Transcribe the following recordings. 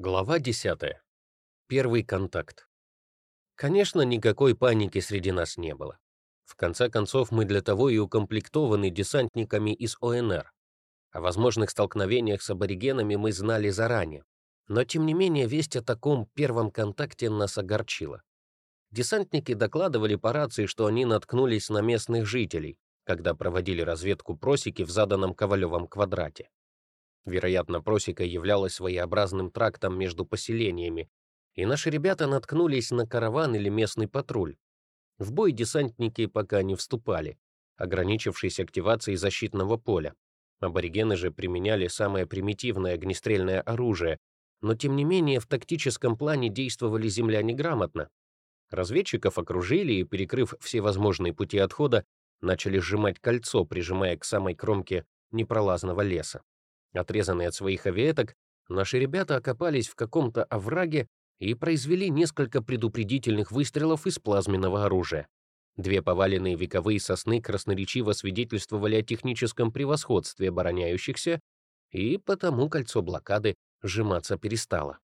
Глава 10. Первый контакт. Конечно, никакой паники среди нас не было. В конце концов, мы для того и укомплектованы десантниками из ОНР. О возможных столкновениях с аборигенами мы знали заранее. Но, тем не менее, весть о таком первом контакте нас огорчила. Десантники докладывали по рации, что они наткнулись на местных жителей, когда проводили разведку просеки в заданном Ковалевом квадрате. Вероятно, просека являлась своеобразным трактом между поселениями, и наши ребята наткнулись на караван или местный патруль. В бой десантники пока не вступали, ограничившись активацией защитного поля. Аборигены же применяли самое примитивное огнестрельное оружие, но тем не менее в тактическом плане действовали земляне грамотно. Разведчиков окружили и, перекрыв все возможные пути отхода, начали сжимать кольцо, прижимая к самой кромке непролазного леса. Отрезанные от своих авиеток, наши ребята окопались в каком-то овраге и произвели несколько предупредительных выстрелов из плазменного оружия. Две поваленные вековые сосны красноречиво свидетельствовали о техническом превосходстве обороняющихся, и потому кольцо блокады сжиматься перестало.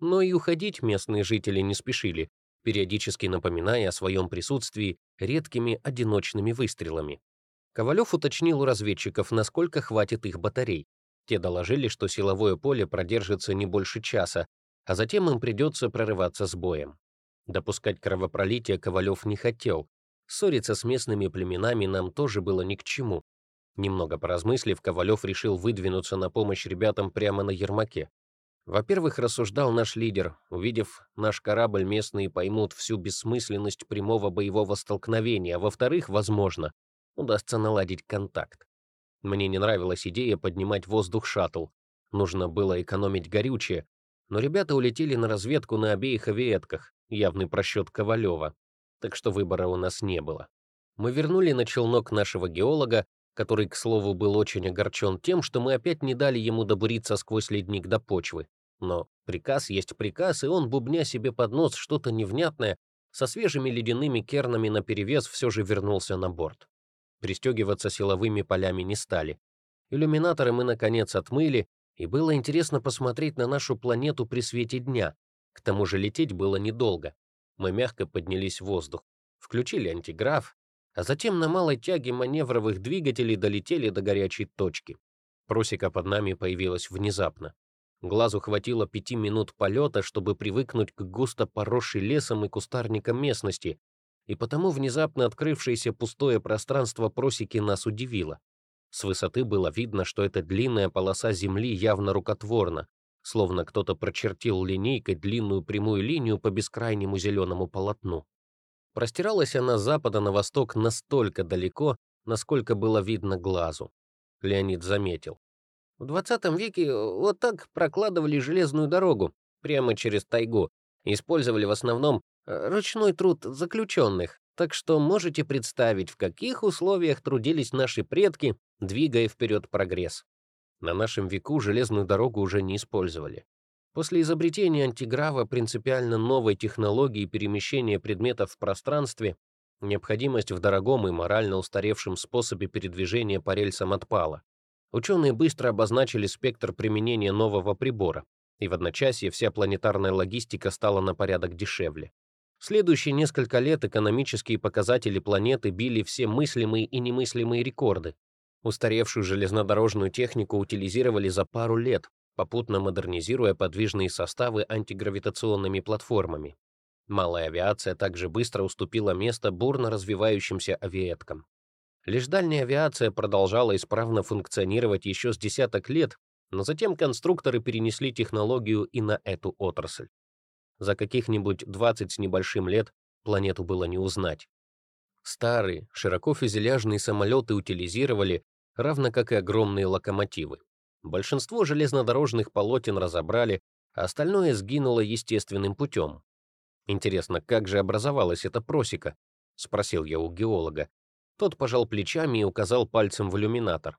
Но и уходить местные жители не спешили, периодически напоминая о своем присутствии редкими одиночными выстрелами. Ковалев уточнил у разведчиков, насколько хватит их батарей. Те доложили, что силовое поле продержится не больше часа, а затем им придется прорываться с боем. Допускать кровопролитие Ковалев не хотел. Ссориться с местными племенами нам тоже было ни к чему. Немного поразмыслив, Ковалев решил выдвинуться на помощь ребятам прямо на Ермаке. Во-первых, рассуждал наш лидер, увидев наш корабль, местные поймут всю бессмысленность прямого боевого столкновения, во-вторых, возможно, удастся наладить контакт. Мне не нравилась идея поднимать воздух шаттл. Нужно было экономить горючее, но ребята улетели на разведку на обеих авиетках, явный просчет Ковалева, так что выбора у нас не было. Мы вернули на челнок нашего геолога, который, к слову, был очень огорчен тем, что мы опять не дали ему добуриться сквозь ледник до почвы. Но приказ есть приказ, и он, бубня себе под нос что-то невнятное, со свежими ледяными кернами наперевес все же вернулся на борт. Пристегиваться силовыми полями не стали. Иллюминаторы мы, наконец, отмыли, и было интересно посмотреть на нашу планету при свете дня. К тому же лететь было недолго. Мы мягко поднялись в воздух, включили антиграф, а затем на малой тяге маневровых двигателей долетели до горячей точки. Просека под нами появилась внезапно. Глазу хватило пяти минут полета, чтобы привыкнуть к густо поросшей лесом и кустарникам местности, и потому внезапно открывшееся пустое пространство просеки нас удивило. С высоты было видно, что эта длинная полоса земли явно рукотворна, словно кто-то прочертил линейкой длинную прямую линию по бескрайнему зеленому полотну. Простиралась она с запада на восток настолько далеко, насколько было видно глазу. Леонид заметил. В 20 веке вот так прокладывали железную дорогу, прямо через тайгу. Использовали в основном Э, ручной труд заключенных, так что можете представить, в каких условиях трудились наши предки, двигая вперед прогресс. На нашем веку железную дорогу уже не использовали. После изобретения антиграва принципиально новой технологии перемещения предметов в пространстве необходимость в дорогом и морально устаревшем способе передвижения по рельсам отпала. Ученые быстро обозначили спектр применения нового прибора, и в одночасье вся планетарная логистика стала на порядок дешевле. Следующие несколько лет экономические показатели планеты били все мыслимые и немыслимые рекорды. Устаревшую железнодорожную технику утилизировали за пару лет, попутно модернизируя подвижные составы антигравитационными платформами. Малая авиация также быстро уступила место бурно развивающимся авиеткам. Лишь дальняя авиация продолжала исправно функционировать еще с десяток лет, но затем конструкторы перенесли технологию и на эту отрасль. За каких-нибудь 20 с небольшим лет планету было не узнать. Старые, широко фюзеляжные самолеты утилизировали, равно как и огромные локомотивы. Большинство железнодорожных полотен разобрали, а остальное сгинуло естественным путем. «Интересно, как же образовалась эта просека?» — спросил я у геолога. Тот пожал плечами и указал пальцем в иллюминатор.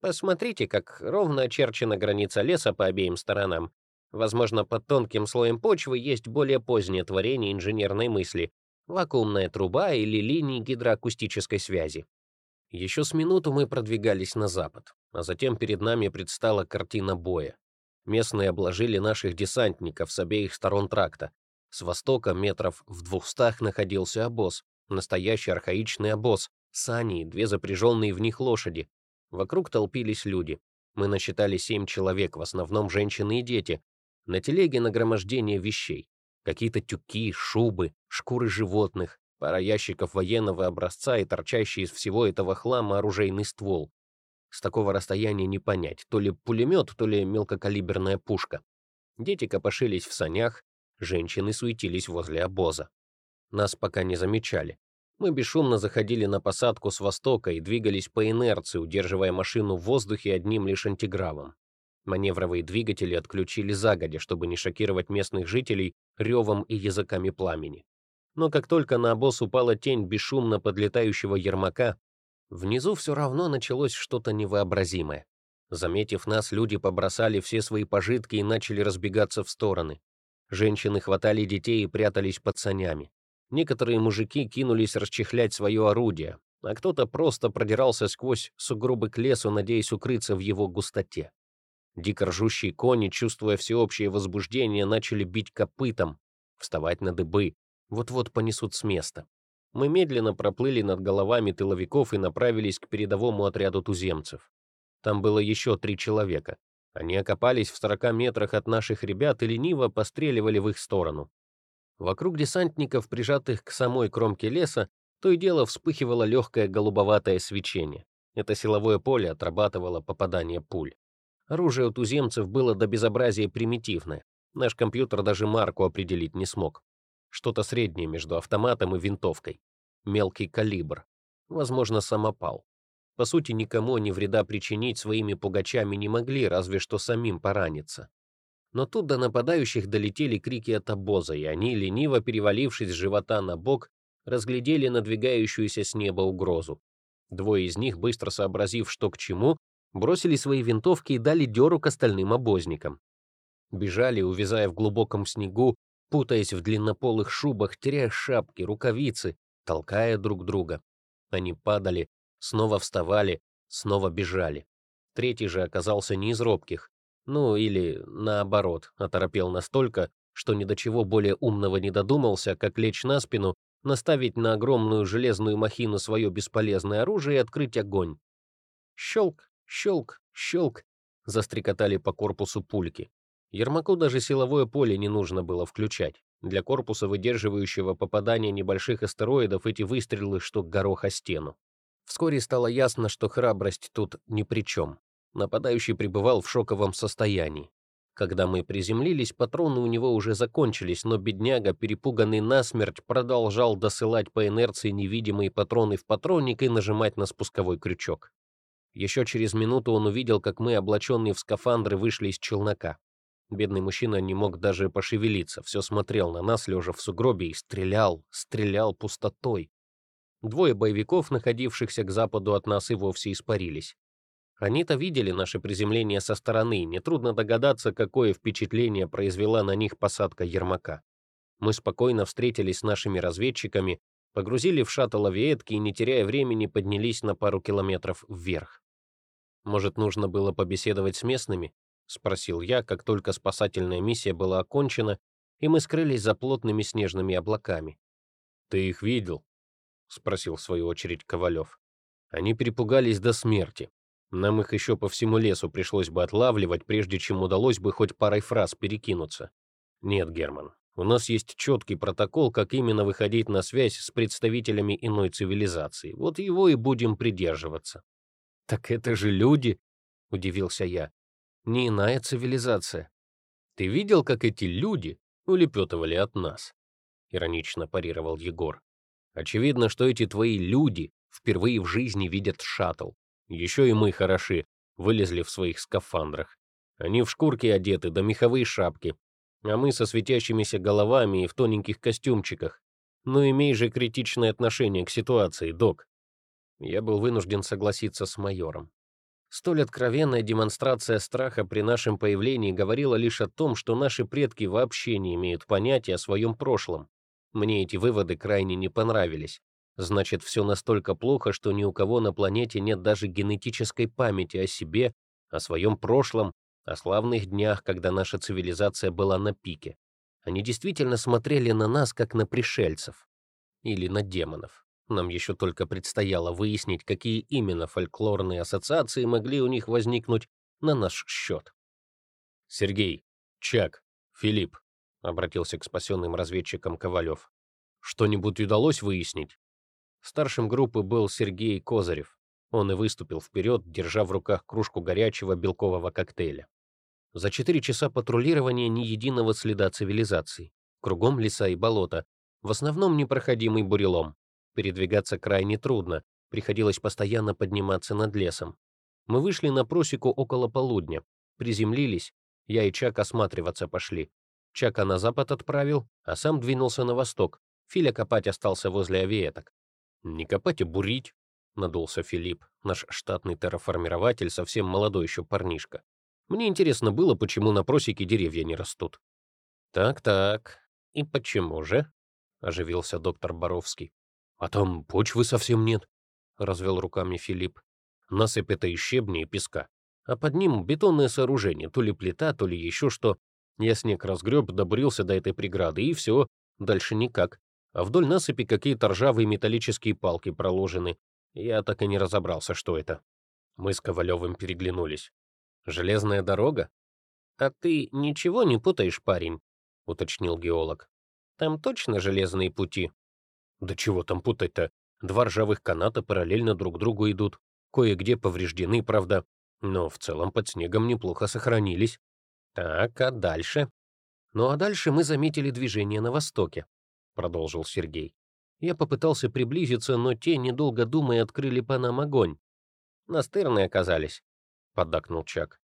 «Посмотрите, как ровно очерчена граница леса по обеим сторонам. Возможно, под тонким слоем почвы есть более позднее творение инженерной мысли, вакуумная труба или линии гидроакустической связи. Еще с минуту мы продвигались на запад, а затем перед нами предстала картина боя. Местные обложили наших десантников с обеих сторон тракта. С востока метров в двухстах находился обоз. Настоящий архаичный обоз. Сани, две запряженные в них лошади. Вокруг толпились люди. Мы насчитали семь человек, в основном женщины и дети. На телеге нагромождение вещей. Какие-то тюки, шубы, шкуры животных, пара ящиков военного образца и торчащий из всего этого хлама оружейный ствол. С такого расстояния не понять, то ли пулемет, то ли мелкокалиберная пушка. Дети копошились в санях, женщины суетились возле обоза. Нас пока не замечали. Мы бесшумно заходили на посадку с востока и двигались по инерции, удерживая машину в воздухе одним лишь антигравом. Маневровые двигатели отключили загодя, чтобы не шокировать местных жителей ревом и языками пламени. Но как только на обоз упала тень бесшумно подлетающего ермака, внизу все равно началось что-то невообразимое. Заметив нас, люди побросали все свои пожитки и начали разбегаться в стороны. Женщины хватали детей и прятались под санями. Некоторые мужики кинулись расчехлять свое орудие, а кто-то просто продирался сквозь сугробы к лесу, надеясь укрыться в его густоте. Дико ржущие кони, чувствуя всеобщее возбуждение, начали бить копытом, вставать на дыбы, вот-вот понесут с места. Мы медленно проплыли над головами тыловиков и направились к передовому отряду туземцев. Там было еще три человека. Они окопались в 40 метрах от наших ребят и лениво постреливали в их сторону. Вокруг десантников, прижатых к самой кромке леса, то и дело вспыхивало легкое голубоватое свечение. Это силовое поле отрабатывало попадание пуль. Оружие у туземцев было до безобразия примитивное. Наш компьютер даже марку определить не смог. Что-то среднее между автоматом и винтовкой. Мелкий калибр. Возможно, самопал. По сути, никому они вреда причинить своими пугачами не могли, разве что самим пораниться. Но тут до нападающих долетели крики от обоза, и они, лениво перевалившись с живота на бок, разглядели надвигающуюся с неба угрозу. Двое из них, быстро сообразив, что к чему, бросили свои винтовки и дали дёру к остальным обозникам. Бежали, увязая в глубоком снегу, путаясь в длиннополых шубах, теряя шапки, рукавицы, толкая друг друга. Они падали, снова вставали, снова бежали. Третий же оказался не из робких. Ну, или, наоборот, оторопел настолько, что ни до чего более умного не додумался, как лечь на спину, наставить на огромную железную махину свое бесполезное оружие и открыть огонь. Щелк, Щелк, щелк, застрекотали по корпусу пульки. Ермаку даже силовое поле не нужно было включать. Для корпуса, выдерживающего попадание небольших астероидов, эти выстрелы, что горох о стену. Вскоре стало ясно, что храбрость тут ни при чем. Нападающий пребывал в шоковом состоянии. Когда мы приземлились, патроны у него уже закончились, но бедняга, перепуганный насмерть, продолжал досылать по инерции невидимые патроны в патронник и нажимать на спусковой крючок. Еще через минуту он увидел, как мы, облаченные в скафандры, вышли из челнока. Бедный мужчина не мог даже пошевелиться, все смотрел на нас, лежа в сугробе, и стрелял, стрелял пустотой. Двое боевиков, находившихся к западу от нас, и вовсе испарились. Они-то видели наше приземление со стороны, нетрудно догадаться, какое впечатление произвела на них посадка Ермака. Мы спокойно встретились с нашими разведчиками, погрузили в шаттл авиетки и, не теряя времени, поднялись на пару километров вверх. Может, нужно было побеседовать с местными? Спросил я, как только спасательная миссия была окончена, и мы скрылись за плотными снежными облаками. «Ты их видел?» — спросил в свою очередь Ковалев. «Они перепугались до смерти. Нам их еще по всему лесу пришлось бы отлавливать, прежде чем удалось бы хоть парой фраз перекинуться. Нет, Герман, у нас есть четкий протокол, как именно выходить на связь с представителями иной цивилизации. Вот его и будем придерживаться. «Так это же люди!» — удивился я. «Не иная цивилизация. Ты видел, как эти люди улепетывали от нас?» — иронично парировал Егор. «Очевидно, что эти твои люди впервые в жизни видят шаттл. Еще и мы хороши, вылезли в своих скафандрах. Они в шкурки одеты, да меховые шапки, а мы со светящимися головами и в тоненьких костюмчиках. Ну имей же критичное отношение к ситуации, док. Я был вынужден согласиться с майором. Столь откровенная демонстрация страха при нашем появлении говорила лишь о том, что наши предки вообще не имеют понятия о своем прошлом. Мне эти выводы крайне не понравились. Значит, все настолько плохо, что ни у кого на планете нет даже генетической памяти о себе, о своем прошлом, о славных днях, когда наша цивилизация была на пике. Они действительно смотрели на нас, как на пришельцев. Или на демонов. Нам еще только предстояло выяснить, какие именно фольклорные ассоциации могли у них возникнуть на наш счет. «Сергей, Чак, Филипп», — обратился к спасенным разведчикам Ковалев. «Что-нибудь удалось выяснить?» Старшим группы был Сергей Козырев. Он и выступил вперед, держа в руках кружку горячего белкового коктейля. За четыре часа патрулирования ни единого следа цивилизации. Кругом леса и болота, в основном непроходимый бурелом. Передвигаться крайне трудно, приходилось постоянно подниматься над лесом. Мы вышли на просеку около полудня, приземлились, я и Чак осматриваться пошли. Чака на запад отправил, а сам двинулся на восток. Филя копать остался возле авиеток. «Не копать, а бурить», — надулся Филипп, наш штатный терраформирователь, совсем молодой еще парнишка. Мне интересно было, почему на просеке деревья не растут. «Так-так, и почему же?» — оживился доктор Боровский. «А там почвы совсем нет», — развел руками Филипп. «Насыпь это из щебня и песка а под ним бетонное сооружение, то ли плита, то ли еще что. Я снег разгреб, добрился до этой преграды, и все, дальше никак. А вдоль насыпи какие-то ржавые металлические палки проложены. Я так и не разобрался, что это. Мы с Ковалевым переглянулись. «Железная дорога?» «А ты ничего не путаешь, парень?» — уточнил геолог. «Там точно железные пути?» «Да чего там путать-то? Два ржавых каната параллельно друг другу идут. Кое-где повреждены, правда но в целом под снегом неплохо сохранились. Так, а дальше? Ну а дальше мы заметили движение на востоке, продолжил Сергей. Я попытался приблизиться, но те, недолго думая, открыли по нам огонь. Настырные оказались, поддакнул Чак.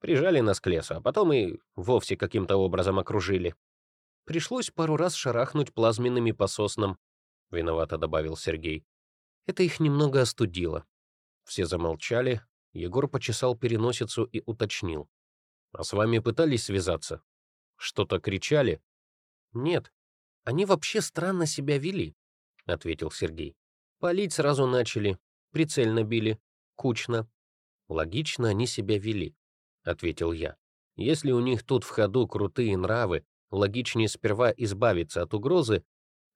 Прижали нас к лесу, а потом и вовсе каким-то образом окружили. Пришлось пару раз шарахнуть плазменными по соснам, виновато добавил Сергей. Это их немного остудило. Все замолчали, Егор почесал переносицу и уточнил. «А с вами пытались связаться? Что-то кричали?» «Нет, они вообще странно себя вели», — ответил Сергей. «Палить сразу начали, прицельно били, кучно. Логично они себя вели», — ответил я. «Если у них тут в ходу крутые нравы, логичнее сперва избавиться от угрозы,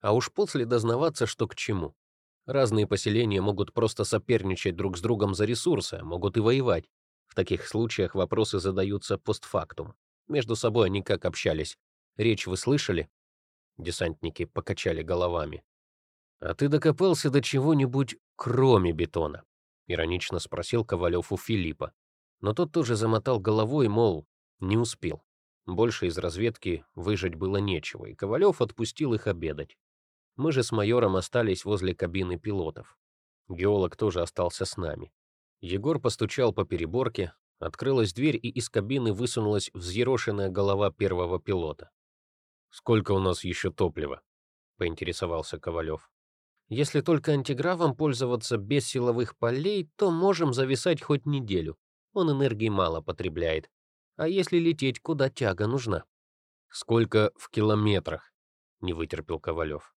а уж после дознаваться, что к чему. Разные поселения могут просто соперничать друг с другом за ресурсы, а могут и воевать. В таких случаях вопросы задаются постфактум. Между собой они как общались? Речь вы слышали? Десантники покачали головами. «А ты докопался до чего-нибудь, кроме бетона?» — иронично спросил Ковалев у Филиппа. Но тот тоже замотал головой, мол, не успел. Больше из разведки выжать было нечего, и Ковалев отпустил их обедать. Мы же с майором остались возле кабины пилотов. Геолог тоже остался с нами. Егор постучал по переборке, открылась дверь, и из кабины высунулась взъерошенная голова первого пилота. «Сколько у нас еще топлива?» — поинтересовался Ковалев. «Если только антигравом пользоваться без силовых полей, то можем зависать хоть неделю. Он энергии мало потребляет. А если лететь, куда тяга нужна?» «Сколько в километрах?» — не вытерпел Ковалев.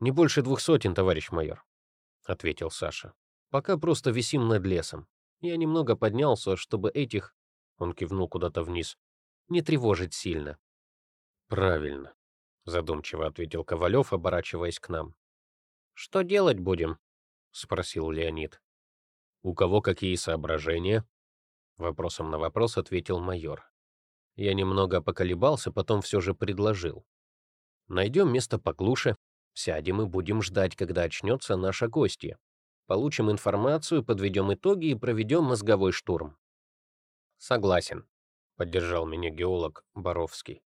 «Не больше двух сотен, товарищ майор», — ответил Саша. «Пока просто висим над лесом. Я немного поднялся, чтобы этих...» — он кивнул куда-то вниз. «Не тревожить сильно». «Правильно», — задумчиво ответил Ковалев, оборачиваясь к нам. «Что делать будем?» — спросил Леонид. «У кого какие соображения?» Вопросом на вопрос ответил майор. Я немного поколебался, потом все же предложил. «Найдем место поглуше, Сядем и будем ждать, когда очнется наша гостья. Получим информацию, подведем итоги и проведем мозговой штурм. Согласен, поддержал меня геолог Боровский.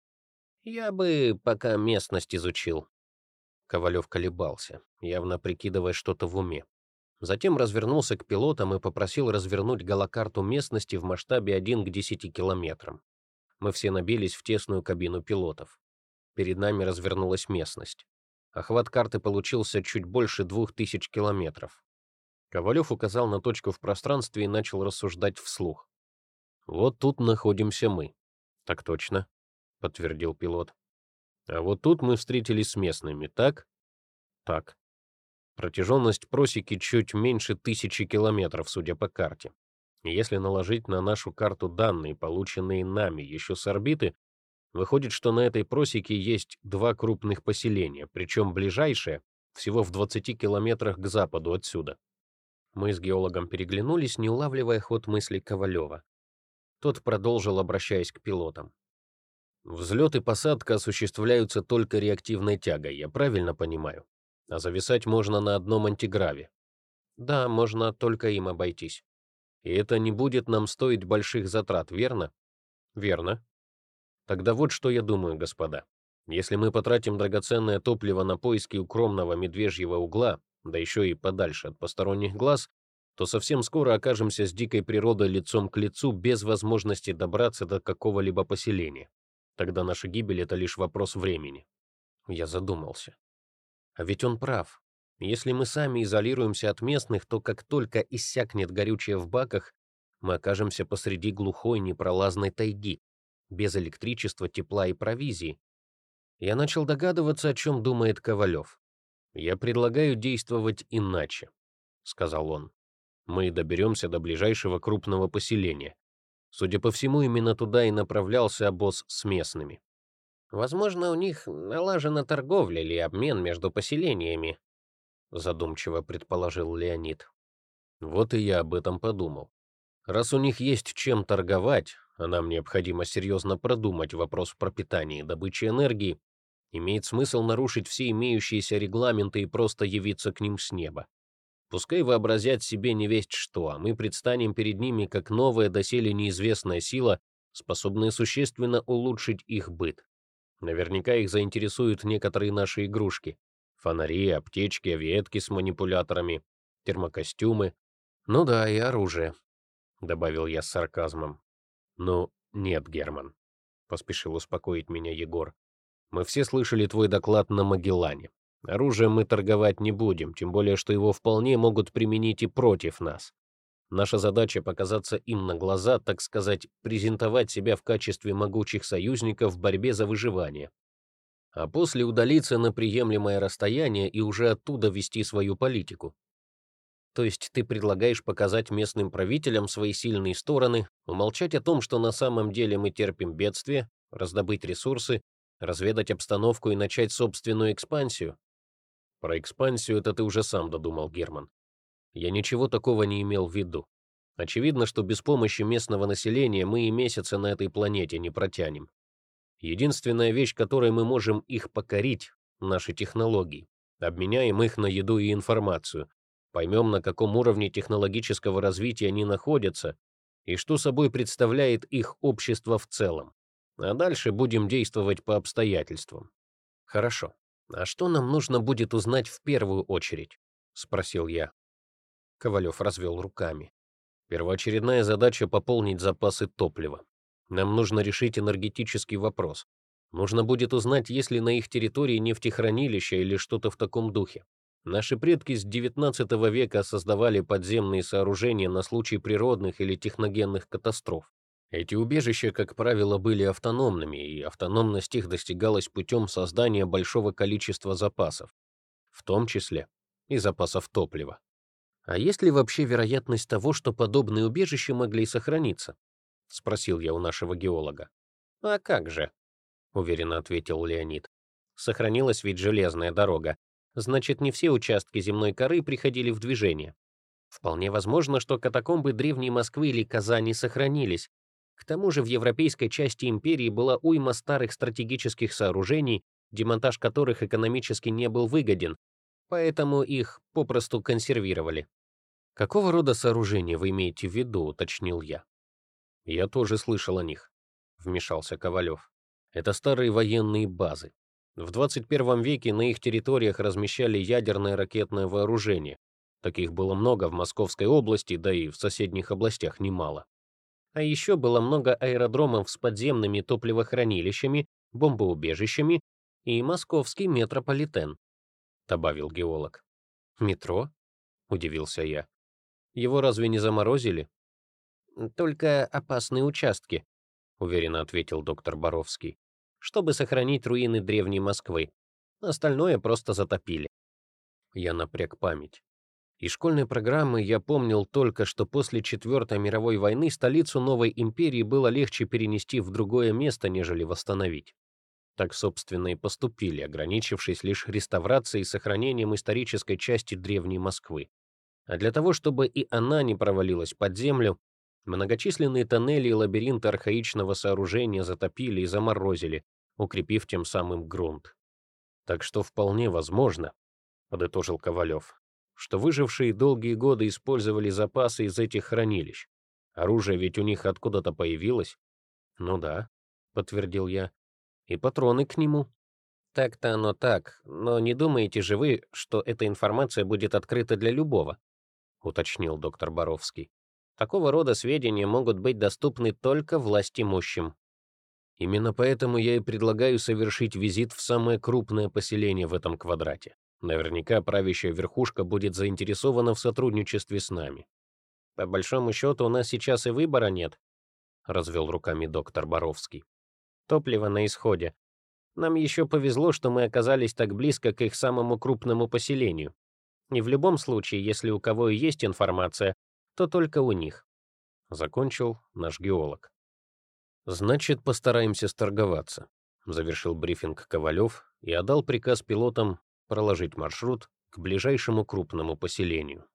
Я бы пока местность изучил. Ковалев колебался, явно прикидывая что-то в уме. Затем развернулся к пилотам и попросил развернуть голокарту местности в масштабе 1 к 10 километрам. Мы все набились в тесную кабину пилотов. Перед нами развернулась местность. Охват карты получился чуть больше двух тысяч километров. Ковалев указал на точку в пространстве и начал рассуждать вслух. «Вот тут находимся мы». «Так точно», — подтвердил пилот. «А вот тут мы встретились с местными, так?» «Так». Протяженность просеки чуть меньше тысячи километров, судя по карте. Если наложить на нашу карту данные, полученные нами еще с орбиты, выходит, что на этой просеке есть два крупных поселения, причем ближайшее всего в 20 километрах к западу отсюда. Мы с геологом переглянулись, не улавливая ход мыслей Ковалева. Тот продолжил, обращаясь к пилотам. Взлет и посадка осуществляются только реактивной тягой, я правильно понимаю? А зависать можно на одном антиграве. Да, можно только им обойтись. И это не будет нам стоить больших затрат, верно? Верно. Тогда вот что я думаю, господа. Если мы потратим драгоценное топливо на поиски укромного медвежьего угла, да еще и подальше от посторонних глаз, то совсем скоро окажемся с дикой природой лицом к лицу без возможности добраться до какого-либо поселения. Тогда наша гибель — это лишь вопрос времени. Я задумался. А ведь он прав. Если мы сами изолируемся от местных, то как только иссякнет горючее в баках, мы окажемся посреди глухой непролазной тайги, без электричества, тепла и провизии. Я начал догадываться, о чем думает Ковалев. «Я предлагаю действовать иначе», — сказал он. «Мы доберемся до ближайшего крупного поселения. Судя по всему, именно туда и направлялся обоз с местными. Возможно, у них налажена торговля или обмен между поселениями, задумчиво предположил Леонид. Вот и я об этом подумал. Раз у них есть чем торговать, а нам необходимо серьезно продумать вопрос пропитания и добычи энергии, имеет смысл нарушить все имеющиеся регламенты и просто явиться к ним с неба. Пускай вообразят себе не весть что, а мы предстанем перед ними как новая доселе неизвестная сила, способная существенно улучшить их быт. Наверняка их заинтересуют некоторые наши игрушки. Фонари, аптечки, ветки с манипуляторами, термокостюмы. Ну да, и оружие, — добавил я с сарказмом. Ну, нет, Герман, — поспешил успокоить меня Егор. Мы все слышали твой доклад на Магеллане. Оружием мы торговать не будем, тем более, что его вполне могут применить и против нас. Наша задача — показаться им на глаза, так сказать, презентовать себя в качестве могучих союзников в борьбе за выживание. А после удалиться на приемлемое расстояние и уже оттуда вести свою политику. То есть ты предлагаешь показать местным правителям свои сильные стороны, умолчать о том, что на самом деле мы терпим бедствие, раздобыть ресурсы, разведать обстановку и начать собственную экспансию? Про экспансию это ты уже сам додумал, Герман. Я ничего такого не имел в виду. Очевидно, что без помощи местного населения мы и месяца на этой планете не протянем. Единственная вещь, которой мы можем их покорить — наши технологии. Обменяем их на еду и информацию. Поймем, на каком уровне технологического развития они находятся и что собой представляет их общество в целом. А дальше будем действовать по обстоятельствам. Хорошо. «А что нам нужно будет узнать в первую очередь?» — спросил я. Ковалев развел руками. «Первоочередная задача — пополнить запасы топлива. Нам нужно решить энергетический вопрос. Нужно будет узнать, есть ли на их территории нефтехранилища или что-то в таком духе. Наши предки с XIX века создавали подземные сооружения на случай природных или техногенных катастроф. Эти убежища, как правило, были автономными, и автономность их достигалась путем создания большого количества запасов, в том числе и запасов топлива. «А есть ли вообще вероятность того, что подобные убежища могли сохраниться?» — спросил я у нашего геолога. «А как же?» — уверенно ответил Леонид. «Сохранилась ведь железная дорога. Значит, не все участки земной коры приходили в движение. Вполне возможно, что катакомбы древней Москвы или Казани сохранились, к тому же в европейской части империи была уйма старых стратегических сооружений, демонтаж которых экономически не был выгоден, поэтому их попросту консервировали. «Какого рода сооружения вы имеете в виду?» — уточнил я. «Я тоже слышал о них», — вмешался Ковалев. «Это старые военные базы. В 21 веке на их территориях размещали ядерное ракетное вооружение. Таких было много в Московской области, да и в соседних областях немало. А еще было много аэродромов с подземными топливохранилищами, бомбоубежищами и московский метрополитен», — добавил геолог. «Метро?» — удивился я. «Его разве не заморозили?» «Только опасные участки», — уверенно ответил доктор Боровский, «чтобы сохранить руины древней Москвы. Остальное просто затопили». Я напряг память. Из школьной программы я помнил только, что после Четвертой мировой войны столицу новой империи было легче перенести в другое место, нежели восстановить. Так, собственно, и поступили, ограничившись лишь реставрацией и сохранением исторической части древней Москвы. А для того, чтобы и она не провалилась под землю, многочисленные тоннели и лабиринты архаичного сооружения затопили и заморозили, укрепив тем самым грунт. Так что вполне возможно, подытожил Ковалев, что выжившие долгие годы использовали запасы из этих хранилищ. Оружие ведь у них откуда-то появилось. Ну да, подтвердил я. И патроны к нему. Так-то оно так, но не думаете же вы, что эта информация будет открыта для любого? уточнил доктор Боровский. Такого рода сведения могут быть доступны только властимущим. Именно поэтому я и предлагаю совершить визит в самое крупное поселение в этом квадрате. Наверняка правящая верхушка будет заинтересована в сотрудничестве с нами. По большому счету, у нас сейчас и выбора нет, развел руками доктор Боровский. Топливо на исходе. Нам еще повезло, что мы оказались так близко к их самому крупному поселению. И в любом случае, если у кого и есть информация, то только у них. Закончил наш геолог. Значит, постараемся сторговаться, завершил брифинг Ковалев и отдал приказ пилотам проложить маршрут к ближайшему крупному поселению.